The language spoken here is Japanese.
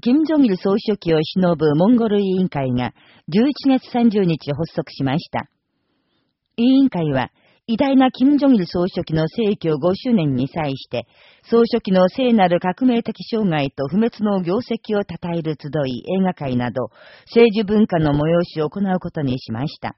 金正日総書記を偲ぶモンゴル委員会が11月30日発足しました。委員会は、偉大な金正日総書記の逝去5周年に際して、総書記の聖なる革命的障害と不滅の業績を称える集い、映画会など、政治文化の催しを行うことにしました。